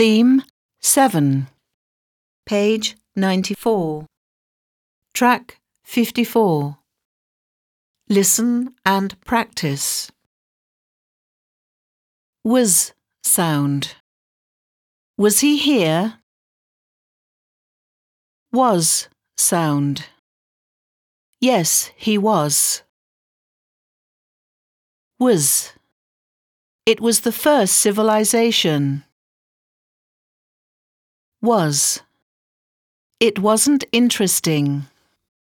Theme 7. Page 94. Track 54. Listen and practice. Was sound. Was he here? Was sound. Yes, he was. Was. It was the first civilization. Was. It wasn't interesting.